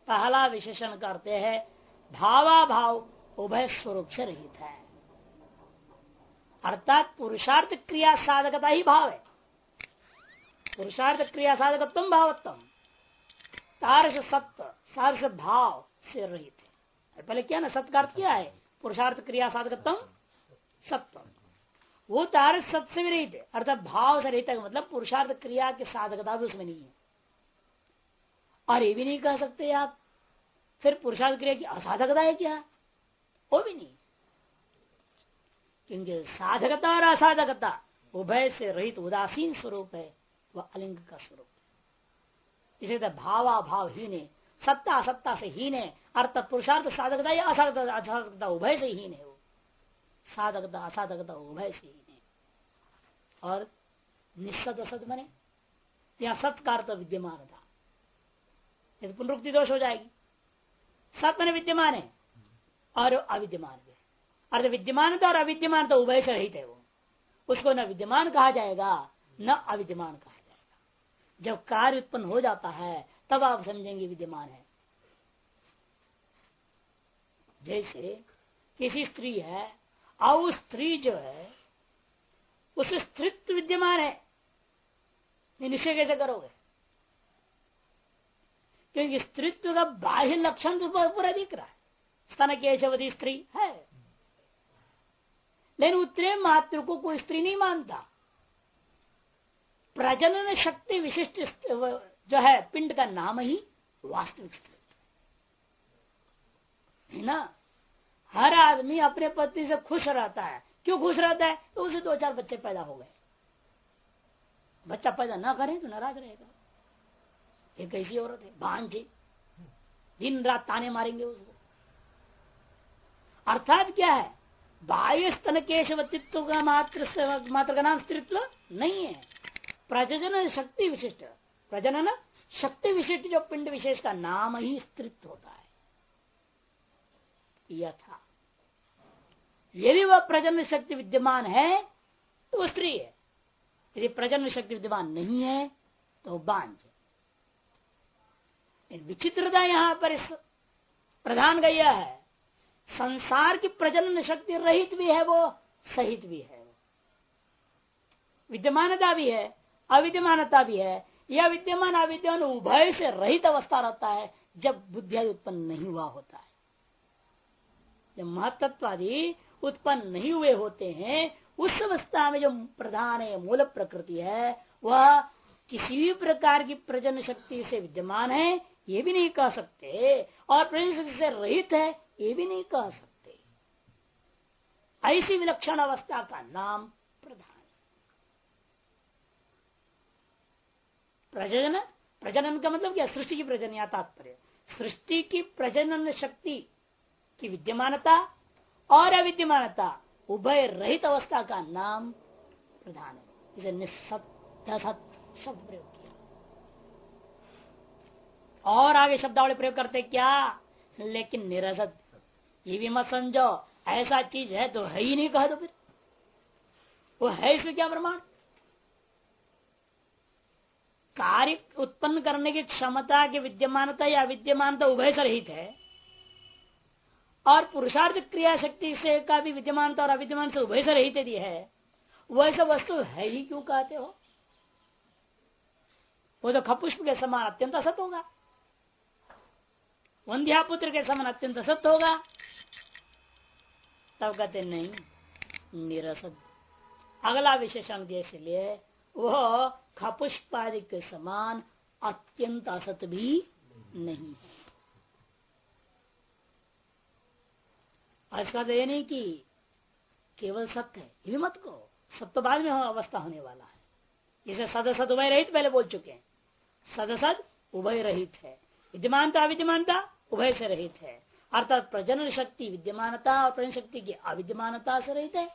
पहला विशेषण करते हैं भावा भाव उभय स्वरूप से रहित है। अर्थात पुरुषार्थ क्रिया साधकता ही भाव है। पुरुषार्थ क्रिया साधकत्म भावत्म तारस सत्य सारस भाव से रहित है। पहले क्या ना सत्य अर्थ क्या है? पुरुषार्थ क्रिया साधकत्म सत्य वो तारस सत्य से भी रहित है अर्थात भाव से रहित मतलब पुरुषार्थ क्रिया की साधकता भी उसमें नहीं है। और ये भी नहीं कह सकते आप, फिर पुरुषार्थ क्रिया की असाधकता है क्या? वो भी नहीं। क्योंकि साधकता और असाधकता उभय से रहित उदासीन स्वरूप है, वह अलिंग का स्वरूप है। इसे तो भावा भाव हीन है। सत्ता सत्ता से हीन है अर्थ पुरुषार्थ साधकता या असाधकता उभय से हीन है साधकता असाधकता उभय से है और निश्चत असत बने या सत्कार तो विद्यमान था पुनरुक्ति दोष हो जाएगी। सत मैंने विद्यमान है, और अविद्यमान भी अर्थ विद्यमान और अविद्यमान तो उभय से रहित है वो। उसको न विद्यमान कहा जाएगा, न अविद्यमान कहा जाएगा। जब कार्य उत्पन्न हो जाता है, तब आप समझेंगे विद्यमान है। जैसे किसी स्त्री है और स्त्री जो है, उस स्त्रित्व विद्यमान है। निश्चय कैसे करोगे? क्योंकि स्त्रित्व का बाह्य लक्षण तो पूरा दिख रहा है। स्तन केशवती स्त्री है। लेकिन उतरे मात्र को कोई स्त्री नहीं मानता। प्रजनन शक्ति विशिष्ट जो है, पिंड का नाम ही वास्तविक स्त्री है ना? हर आदमी अपने पति से खुश रहता है। क्यों खुश रहता है? तो उसे दो चार बच्चे पैदा हो गए। बच्चा पैदा ना करें तो नाराज़ रहेगा। एक ऐसी औरत है भांजी दिन रात ताने मारेंगे उसको। अर्थात क्या है? बाह्य स्तन केशवतित्व का मात्र मात्र का नाम स्त्रित्व नहीं है। प्रजनन शक्ति विशिष्ट। प्रजनन, शक्ति विशिष्ट जो पिंड विशेष का नाम ही स्त्रित्व होता है। यथा यदि वह प्रजनन शक्ति विद्यमान है तो वो स्त्री है। यदि प्रजनन शक्ति विद्यमान नहीं है तो बांझ विचित्रता यहाँ पर इस प्रधान का यह है, संसार की प्रजनन शक्ति रहित भी है, वो सहित भी है। विद्यमानता भी है, अविद्यमानता भी है यह विद्यमान अविद्यमान उभय से रहित अवस्था रहता है, जब बुद्धि उत्पन्न नहीं हुआ होता है। जब महत्वादि उत्पन्न नहीं हुए होते हैं, उस अवस्था में जो प्रधान है, मूल प्रकृति है, वह किसी भी प्रकार की प्रजन शक्ति से विद्यमान है, ये भी नहीं कह सकते। और प्रजन शक्ति से रहित है, ये भी नहीं कह सकते। ऐसी विलक्षण अवस्था का नाम प्रधान। प्रजनन? प्रजनन का मतलब क्या? सृष्टि की प्रजन या तात्पर्य? सृष्टि की प्रजनन शक्ति की विद्यमानता और अविद्यमानता, उभय रहित अवस्था का नाम प्रधान है। इसे निस्सत शब्द प्रयोग किया। और आगे शब्दावली प्रयोग करते क्या? लेकिन निरसत ये भी मत समझो, ऐसा चीज़ है तो है ही नहीं, कह दो फिर। वो है इसमें क्या प्रमाण? कार्य उत्पन्न करने की क्षमता की विद्यमानता या विद्यमानता उभय से रहित है। और पुरुषार्थ क्रिया शक्ति से का भी विद्यमानता और अविद्यमान से उभय से रहित यदि है, वैसा वस्तु है ही क्यों कहते हो? वो तो खपुष्प के समान अत्यंत असत होगा। वंध्या पुत्र के समान अत्यंत असत होगा। तब कहते, नहीं, निरसत। अगला विशेषण जैसे लिए वह खपुष्पादि के समान अत्यंत असत भी नहीं है। इसका तो ये नहीं कि केवल सत्य है। ये भी मत को सत्य तो बाद में हो, अवस्था होने वाला है। इसे सदसद उभय रहित पहले बोल चुके हैं। सदसद उभय रहित है। विद्यमानता अविद्यमानता उभय से रहित है। अर्थात प्रजनन शक्ति विद्यमानता और प्रजन शक्ति की अविद्यमानता से रहित है।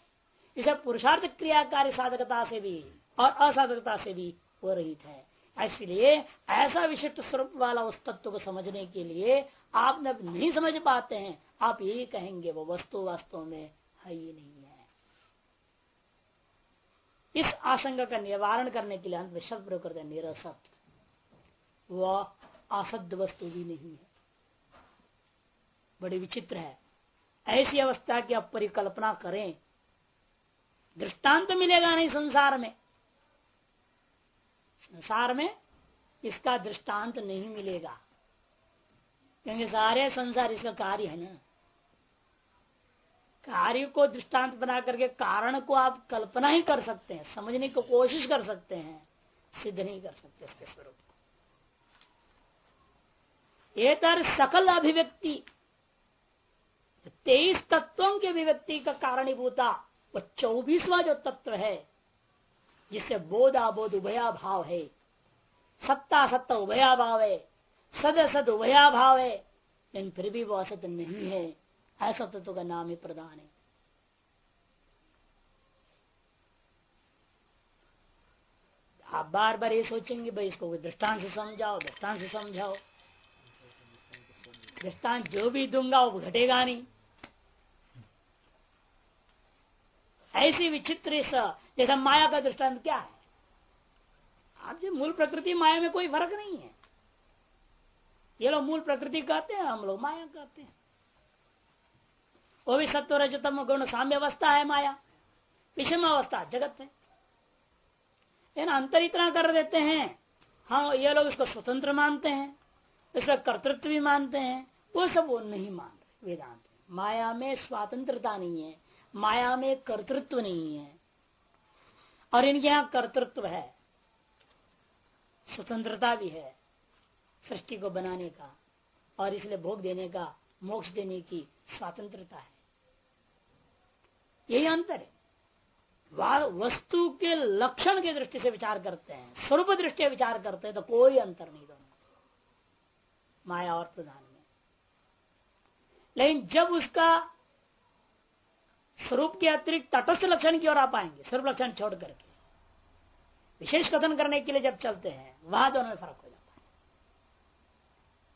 इसे पुरुषार्थ क्रिया कार्य साधकता से भी और असाधकता से भी वो रहित है। इसलिए ऐसा विशिष्ट स्वरूप वाला उस तत्व को समझने के लिए आप जब नहीं समझ पाते हैं। आप यही कहेंगे, वो वस्तु वास्तव में है ही नहीं है। इस आशंका का निवारण करने के लिए अंत में शब्द प्रयोग करते निरसत। वह असद वस्तु भी नहीं है। बड़ी विचित्र है। ऐसी अवस्था की आप परिकल्पना करें, दृष्टांत तो मिलेगा नहीं संसार में। संसार में इसका दृष्टांत नहीं मिलेगा। क्योंकि सारे संसार इसका कार्य है ना। कार्य को दृष्टांत बना करके कारण को आप कल्पना ही कर सकते हैं, समझने की कोशिश कर सकते हैं, सिद्ध नहीं कर सकते इसके स्वरूप को। तर सकल अभिव्यक्ति, तेईस तत्वों के अभिव्यक्ति का कारणीभूता, वो चौबीसवा जो तत्व है, जिससे बोध अबोध उभया भाव है। सत्ता सत्ता उभया भाव है, सद सद उभया भाव है, लेकिन फिर भी वो असत नहीं है। ऐसा तत्व का नाम ही प्रधान है। आप बार बार ये सोचेंगे, भाई इसको दृष्टांत से समझाओ, दृष्टांत से समझाओ। दृष्टांत जो भी दूँगा वो घटेगा नहीं। ऐसी विचित्र जैसा माया का दृष्टांत क्या है? आप जो, मूल प्रकृति माया में कोई फ़र्क नहीं है। ये लोग मूल प्रकृति कहते हैं, हम लोग माया कहते हैं। वो भी सत्व रजतम गुण साम्य अवस्था है माया। विषम अवस्था, जगत है लेकिन अंतर इतना कर देते हैं। हाँ ये लोग इसको स्वतंत्र मानते हैं, इसका कर्तृत्व भी मानते हैं। वो सब वो नहीं मान रहे, वेदांत माया में स्वतंत्रता नहीं है, माया में कर्तृत्व नहीं है। और इनके यहाँ कर्तृत्व है, स्वतंत्रता भी है, सृष्टि को बनाने का, और इसलिए भोग देने का, मोक्ष देने की स्वतंत्रता है। यही अंतर है। वस्तु के लक्षण की दृष्टि से विचार करते हैं, स्वरूप दृष्टि विचार करते हैं तो कोई अंतर नहीं दोनों माया और प्रधान में। लेकिन जब उसका स्वरूप के अतिरिक्त तटस्थ लक्षण की ओर आ पाएँगे, स्वरूप लक्षण छोड़ करके, विशेष कथन करने के लिए जब चलते हैं, वहाँ दोनों में फ़र्क हो जाता है।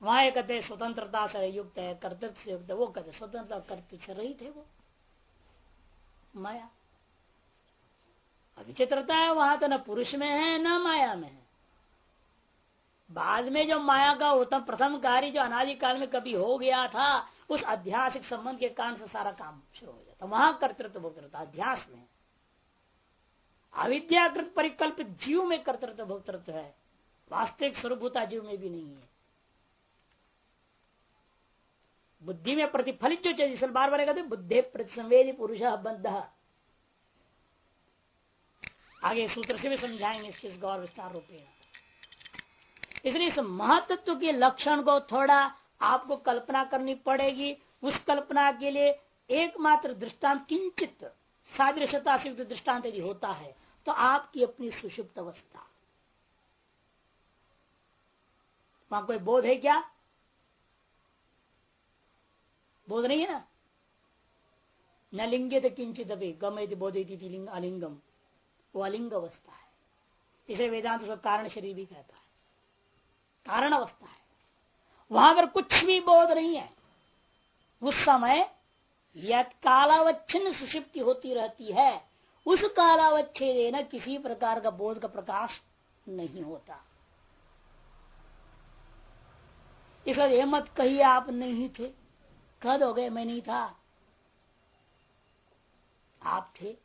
वहाँ एक कहते स्वतंत्रता से युक्त है, कर्तृत्व से युक्त है, वो कहते स्वतंत्रता कर्तृत्व से रहित है वो। माया। अविचित्रता है, वहाँ तो न पुरुष में है, न माया में है। बाद में जो माया का उत्तम प्रथम कार्य जो अनादिकाल में कभी हो गया था, उस ऐतिहासिक संबंध के कारण से सारा काम शुरू हो जाता वहाँ कर्तृत्व भोक्तृत्व, अध्यास में। अविद्याकृत परिकल्पित जीव में कर्तृत्व भोक्तृत्व है। वास्तविक स्वरूपता जीव में भी नहीं है। बुद्धि में प्रतिफलित जो चीज़ बार बार कहते बुद्धि प्रतिसंवेदी पुरुष बंध। आगे सूत्र से भी समझाएँगे इस चीज़ गौर विस्तार रूप। इसलिए इस महत्व के लक्षण को थोड़ा आपको कल्पना करनी पड़ेगी। उस कल्पना के लिए एकमात्र दृष्टांत किंचित सादृश्यता से दृष्टांत यदि होता है तो आपकी अपनी सुषुप्त अवस्था। वहाँ कोई बोध है क्या? बोध नहीं है ना? न लिंगे तो किंचित अभी गम गमे बोधे अलिंगम वो अलिंग अवस्था है। इसे वेदांत उसका कारण शरीर भी कहता है। कारण अवस्था है। वहाँ पर कुछ भी बोध नहीं है। उस समय यद कालावच्छिन्न सुषिप्ति होती रहती है। उस कालावच्छेद न किसी प्रकार का बोध का प्रकाश नहीं होता। इसलिए मत कहिए आप नहीं थे। कह दोगे मैं नहीं था। आप थे।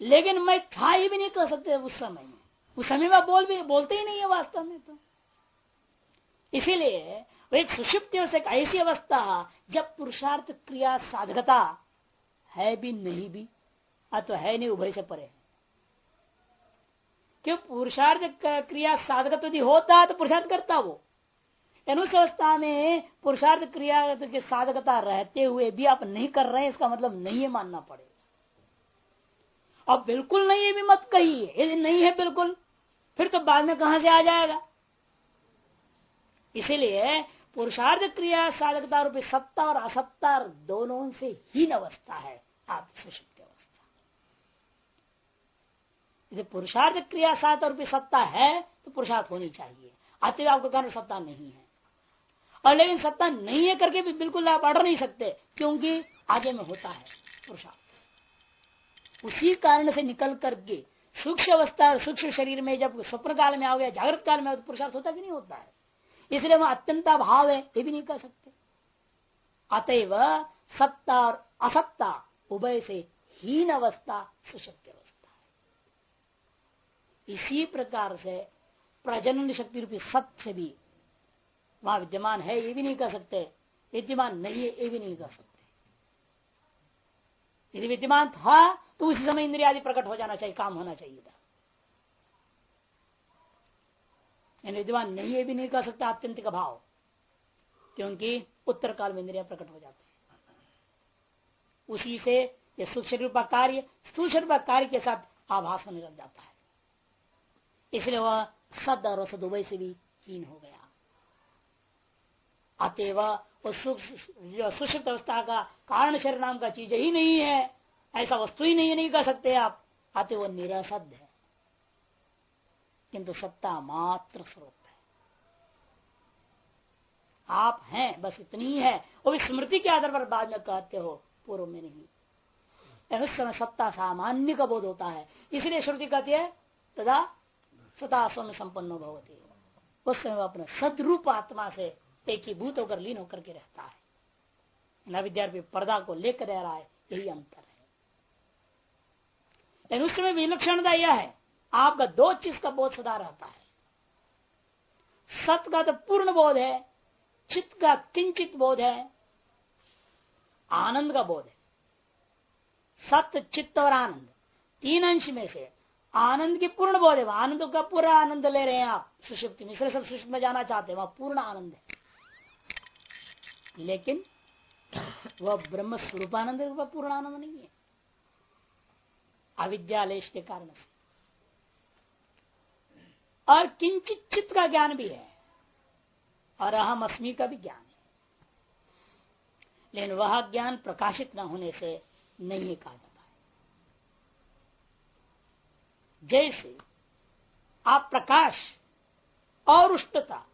लेकिन मैं था ही भी नहीं कह सकते उस समय में। उस समय में बोल भी, बोलते ही नहीं है वास्तव में तो। इसीलिए एक सुषिप्त एक ऐसी अवस्था, जब पुरुषार्थ क्रिया साधकता है भी नहीं भी अथवा है नहीं उभय से परे क्यों? पुरुषार्थ क्रिया साधकत्व यदि होता तो पुरुषार्थ करता वो। उस अवस्था में पुरुषार्थ क्रिया की साधकता रहते हुए भी आप नहीं कर रहे हैं, इसका मतलब नहीं है मानना पड़ेगा। अब बिल्कुल नहीं है भी मत कहिए। यदि नहीं है बिल्कुल, फिर तो बाद में कहा से आ जाएगा? इसीलिए पुरुषार्थ क्रिया, साधकता रूपी सत्ता और असत्ता दोनों से हीन अवस्था है, आप सुषुप्त अवस्था। यदि पुरुषार्थ क्रिया साध रूपी सत्ता है तो पुरुषार्थ होनी चाहिए। आते आपको कारण सत्ता नहीं है। और लेकिन सत्ता नहीं है करके भी बिल्कुल आप अड़ नहीं सकते, क्योंकि आगे में होता है पुरुषार्थ। उसी कारण से निकल करके सूक्ष्म अवस्था सूक्ष्म शरीर में जब स्वप्न काल में आ गया जागृत काल में तो पुरुषार्थ होता कि नहीं होता है? इसलिए वह अत्यंत भाव है, ये भी नहीं कर सकते। अतएव सत्ता और असत्ता उभय से हीन अवस्था, सुशक्ति अवस्था है। इसी प्रकार से प्रजनन शक्ति रूपी सत्य भी वहाँ विद्यमान है, ये भी नहीं कर सकते। विद्यमान नहीं है, ये भी नहीं कर सकते। यदि विद्यमान था तो उसी समय इंद्रिया आदि प्रकट हो जाना चाहिए, काम होना चाहिए था। विद्यमान नहीं है भी नहीं कर सकता आत्यंतिक भाव। क्योंकि उत्तर काल में इंद्रिया प्रकट हो जाते हैं। उसी से यह सूक्ष्म रूप कार्य सूक्ष्म कार्य के साथ आभास होने लग जाता है। इसलिए वह सद और सद उभय से भी हीन हो गया। अतएव सुषिप्त अवस्था का कारण शरीर नाम का चीज़ ही नहीं है। ऐसा वस्तु ही नहीं नहीं कर सकते आप। आते वो निरसद है। किंतु सत्ता मात्र स्वरूप है। आप हैं, बस इतनी ही वो भी स्मृति के आधार पर बाद में कहते हो, पूर्व में नहीं। उस समय सत्ता सामान्य का बोध होता है। इसलिए श्रुति कहती है तथा सता स्व में संपन्न भवती। उस समय अपने सदरूप आत्मा से एक ही भूत होकर लीन होकर के रहता है। न विद्यार्थी पर्दा को लेकर रह रहा है, यही अंतर है। लेकिन उस समय विलक्षणता यह है, आपका दो चीज़ का बोध सदा रहता है। सत का तो पूर्ण बोध है, चित्त का किंचित बोध है, आनंद का बोध है। सत्य चित्त और आनंद, तीन अंश में से आनंद की पूर्ण बोध है। आनंद का पूरा आनंद ले रहे हैं आप। सुषुप्ति में इसलिए सब सुषुप्त में जाना चाहते हैं, वहाँ पूर्ण आनंद है। लेकिन वह ब्रह्म स्वरूपानंद वह पूर्ण आनंद नहीं है। अविद्यालेश के कारण से। और किंचित चित्त का ज्ञान भी है, और अहम अस्मी का भी ज्ञान है। लेकिन वह ज्ञान प्रकाशित न होने से नहीं कहा जाता है। जैसे आप प्रकाश और उष्टता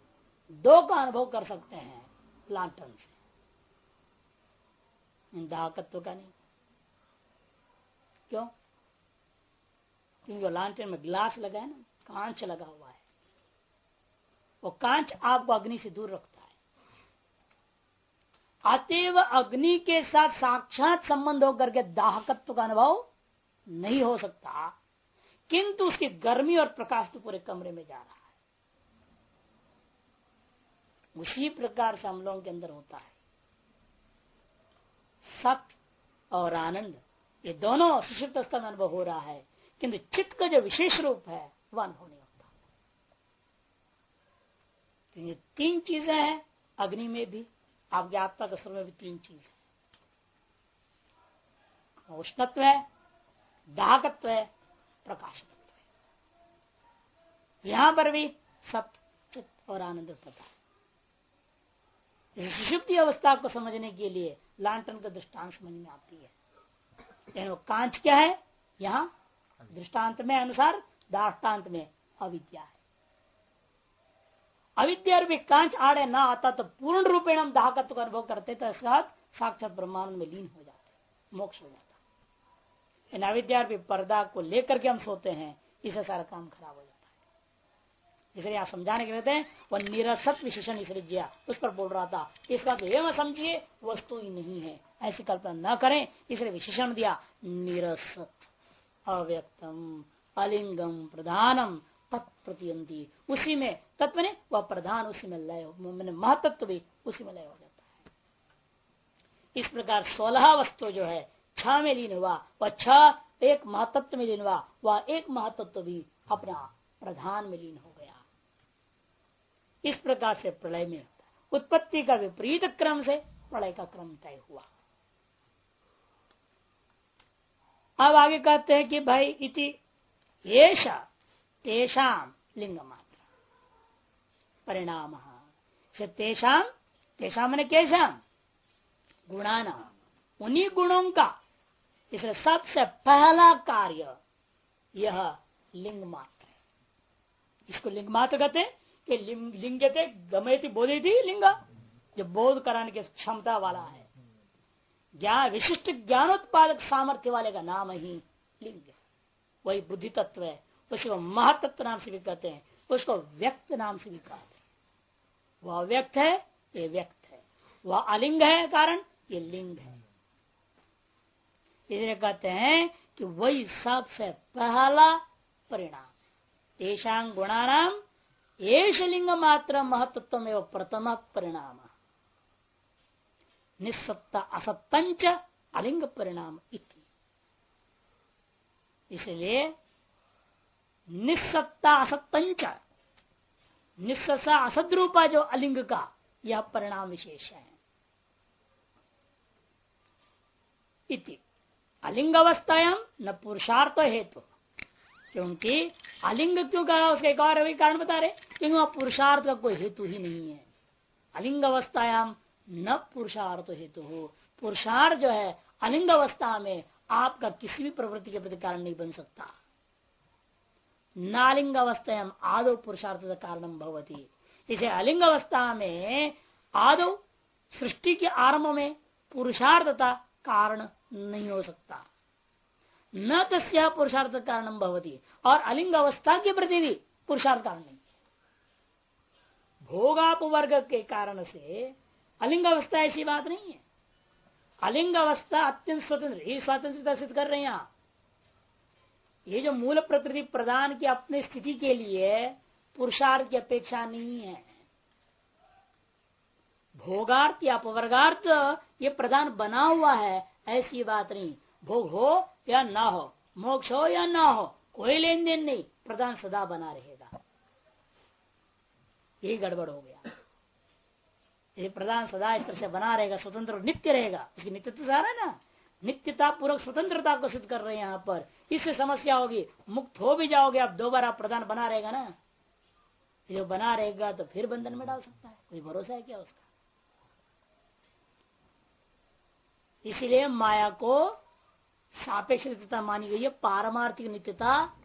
दो का अनुभव कर सकते हैं लांटन से दाहकत्व का नहीं। क्यों? क्योंकि जो लांटन में ग्लास लगा है ना, कांच लगा हुआ है। वो कांच आपको अग्नि से दूर रखता है। अतएव अग्नि के साथ साक्षात संबंध होकर के दाहकत्व का अनुभव नहीं हो सकता। किंतु उसकी गर्मी और प्रकाश तो पूरे कमरे में जा रहा है। उसी प्रकार से हम लोगों के अंदर होता है। सत और आनंद, ये दोनों सुषिप्त स्तर में अनुभव हो रहा है, किंतु चित्त का जो विशेष रूप है, वह अनुभव नहीं होता। तो ये तीन चीज़ें हैं, अग्नि में भी आपके आत्मा के स्वर में भी तीन चीज़ है। उष्णत्व है, दाहकत्व है प्रकाशकत्व है। यहाँ पर भी सत्य चित्त और आनंद पता है सुषुप्ति अवस्था को समझने के लिए लांटन का दृष्टांत समझ में आती है। वो कांच क्या है? यहाँ दृष्टांत में अनुसार दाष्टान्त में अविद्या है। अविद्या कांच आड़े ना आता तो पूर्ण रूपेण हम दाहकत्व का अनुभव करते तो इसका साक्षात ब्रह्मांड में लीन हो जाते, मोक्ष हो जाता। इन अविद्या पर्दा को लेकर के हम सोते हैं, इससे सारा काम खराब हो इसलिए आप समझाने के रहते हैं, वह निरसत विशेषण इसलिए उस पर बोल रहा था, इसका तो एवं समझिए, वस्तु ही नहीं है। ऐसी कल्पना न करें, इसलिए विशेषण दिया, निरसत, अव्यक्तम, अलिंगम, प्रधानम, तत्प्रतियंती। उसी में, तत्व ने वह प्रधान उसी में लय मैंने महतत्व भी उसी में लय हो जाता है। इस प्रकार सोलह वस्तु जो है, छ में लीन हुआ, वह छ एक महातत्व में लीन हुआ, वह एक महातत्व भी अपना प्रधान में लीन हो गया इस प्रकार से प्रलय में उत्पत्ति का विपरीत क्रम से प्रलय का क्रम तय हुआ। अब आगे कहते हैं कि भाई इति तेषाम लिंग मात्र परिणाम। तेषाम तेषाम मैंने केशाम गुणान। उन्हीं गुणों का। इसलिए सबसे पहला कार्य यह लिंग मात्र है। इसको लिंग मात्र कहते हैं। कि लिंग थे गमेती बोधे थी लिंग। जो बोध कराने की क्षमता वाला है। ज्ञान विशिष्ट ज्ञानोत्पादक सामर्थ्य वाले का नाम ही लिंग। वही बुद्धि तत्व है। उसको महातत्व नाम से भी कहते हैं। उसको व्यक्त नाम से भी कहते हैं। वह व्यक्त है, ये व्यक्त है। वह अलिंग है, कारण ये लिंग है। इसलिए कहते हैं कि वही सबसे पहला परिणाम ऐसा गुणानाम एश लिंग मात्र महत्व में प्रथम परिणाम। निस्सत्ता असत्तंच अलिंग परिणाम इसलिए निस्सत्ता असत्तंच निस्सा असद्रूपा जो अलिंग का यह परिणाम विशेष। है इति। अलिंग अवस्थायाम न पुरुषार्थ हेतु। क्योंकि अलिंग क्यों कहा उसका एक और कारण बता रहे क्योंकि वहाँ पुरुषार्थ का कोई हेतु ही नहीं है। अलिंग अवस्थायाम न पुरुषार्थ हेतु हो। पुरुषार्थ जो है, अलिंग अवस्था में आपका किसी भी प्रवृत्ति के प्रति कारण नहीं बन सकता। नालिंग अवस्था आदो पुरुषार्थ का कारण भवती। इसे अलिंग अवस्था में आदो सृष्टि के आरंभ में पुरुषार्थता कारण नहीं हो सकता। न तस्या पुरुषार्थ कारण भवती। और अलिंग अवस्था के प्रति भी पुरुषार्थ कारण नहीं। भोगाप वर्ग के कारण से अलिंग अवस्था ऐसी बात नहीं है। अलिंग अवस्था अत्यंत स्वतंत्र ही स्वतंत्रता सिद्ध कर रहे हैं यहाँ ये जो मूल प्रकृति प्रदान की अपनी स्थिति के लिए पुरुषार्थ की अपेक्षा नहीं है। भोगार्थ या अपवर्गार्थ ये प्रदान बना हुआ है, ऐसी बात नहीं। भोग हो या ना हो, मोक्ष हो या ना हो, कोई लेन देन नहीं, प्रधान सदा बना रहेगा। यही गड़बड़ हो गया। ये प्रधान सदा इस तरह से बना रहेगा, स्वतंत्र नित्य रहेगा इसकी नित्यता तो है ना? नित्यता पूर्वक स्वतंत्रता को सिद्ध कर रहे हैं यहाँ पर। इससे समस्या होगी, मुक्त हो भी जाओगे, आप दो बार आप प्रधान बना रहेगा ना? जो बना रहेगा तो फिर बंधन में डाल सकता है। कोई भरोसा है क्या उसका? इसलिए माया को सापेक्ष नित्यता मानी गई है, पारमार्थिक नित्यता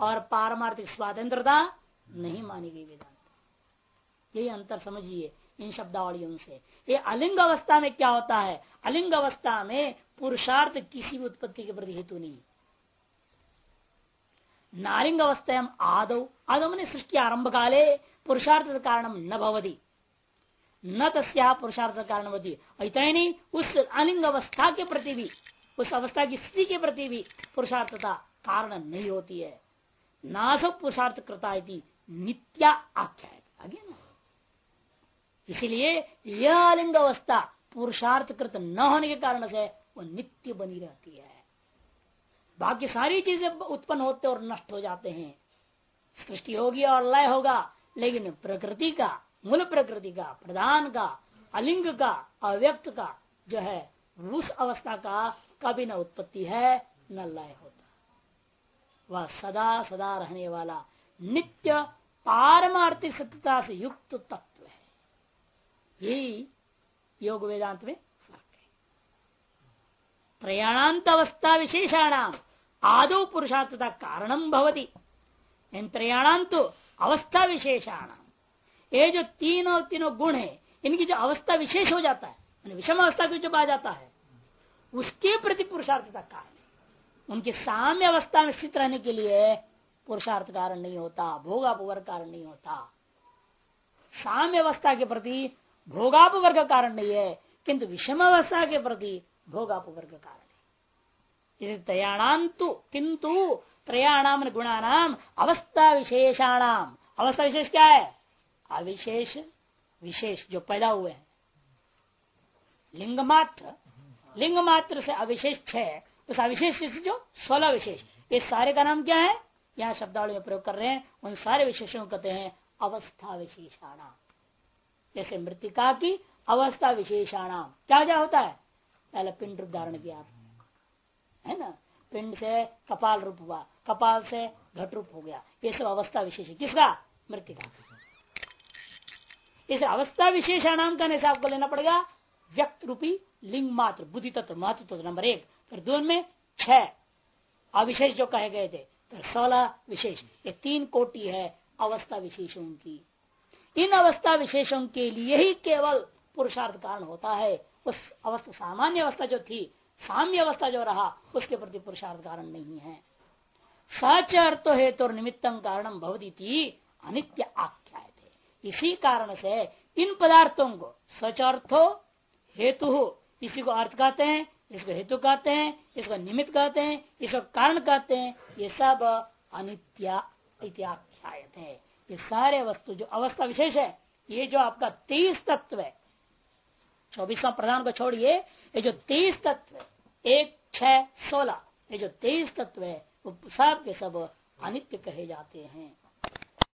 और पारमार्थिक स्वतंत्रता नहीं मानी गई वेदांत। यही अंतर समझिए इन शब्दावलियों से। ये अलिंग अवस्था में क्या होता है? अलिंग अवस्था में पुरुषार्थ किसी भी उत्पत्ति के प्रति हेतु नहीं। नारिंग अवस्था हम आदो। आदो मैंने सृष्टि आरंभ काले पुरुषार्थ कारण न भवती। न तस्या पुरुषार्थ कारण होती इतना ही नहीं, उस अलिंग अवस्था के प्रति भी उस अवस्था की स्थिति के प्रति भी पुरुषार्थता कारण नहीं होती है। नाश पुरुषार्थ कृता नित्या आख्या आगे ना। इसीलिए यह अलिंग अवस्था पुरुषार्थ कृत न होने के कारण से वो नित्य बनी रहती है। बाकी सारी चीज़ें उत्पन्न होते और नष्ट हो जाते हैं। सृष्टि होगी और लय होगा, लेकिन प्रकृति का, मूल प्रकृति का, प्रधान का, अलिंग का, अव्यक्त का जो है, उस अवस्था का कभी न उत्पत्ति है, न लय होता। वह सदा सदा रहने वाला नित्य पारमार्थिक सत्यता से युक्त तत्व है। यही योग वेदांत में फ़र्क है। त्रयाणांत अवस्था विशेषाणाम आदो पुरुषार्थता कारणम भवती। इन त्रयाणांत अवस्था विशेषाणाम। ये जो तीनों तीनों गुण है, इनकी जो अवस्था विशेष हो जाता है विषम अवस्था को जब आ जाता है उसके प्रति पुरुषार्थ का कारण उनके साम्य अवस्था में स्थित रहने के लिए पुरुषार्थ कारण नहीं होता, भोगापवर्ग कारण नहीं होता। साम्य अवस्था के प्रति भोगापवर्ग कारण नहीं है, किंतु विषम अवस्था के प्रति भोगापवर्ग कारण है। त्रयाणाम तो किंतु त्रयाणाम गुणानाम, अवस्था विशेषाणाम। अवस्था विशेष क्या है? अविशेष, विशेष जो पैदा हुए हैं। लिंग मात्र लिंग मात्र से अविशेष छह उस अविशेष जो सोलह विशेष, ये सारे का नाम क्या है? यहाँ शब्दावली में प्रयोग कर रहे हैं, उन सारे विशेषों को कहते हैं अवस्था विशेषाणाम। जैसे मृतिका की अवस्था विशेषाणाम, क्या क्या होता है? पहले पिंड रूप धारण किया है ना? पिंड से कपाल रूप हुआ, कपाल से घट रूप हो गया। ये सब अवस्था विशेष किसका? मृतिका। इस अवस्था विशेषाणाम का से आपको लेना पड़ेगा व्यक्त रूपी लिंग मात्र, बुद्धि तत्व महत्व तत्व नंबर एक। फिर दो में छह। अविशेष जो कहे गए थे, फिर सोलह विशेष। ये तीन कोटि है अवस्था विशेषों की। इन अवस्था विशेषों के लिए ही केवल पुरुषार्थ कारण होता है। उस अवस्था, सामान्य अवस्था जो थी, साम्य अवस्था जो रहा, उसके प्रति पुरुषार्थ कारण नहीं है। सच अर्थ हेतु तो निमित्तम कारणम भवती अनित्य आख्या थे। इसी कारण से इन पदार्थों को सच अर्थो हेतु इसी को अर्थ कहते हैं, इसको हेतु कहते हैं, इसको निमित्त कहते हैं, इसको कारण कहते हैं। ये सब अनित्या इत्याख्यायत है। ये सारे वस्तु जो अवस्था विशेष है, ये जो आपका तेईस तत्व है, चौबीसवा प्रधान को छोड़िए, ये जो तेईस तत्व है, एक छ सोलह, ये जो तेईस तत्व है, वो सब के सब अनित्य कहे जाते हैं।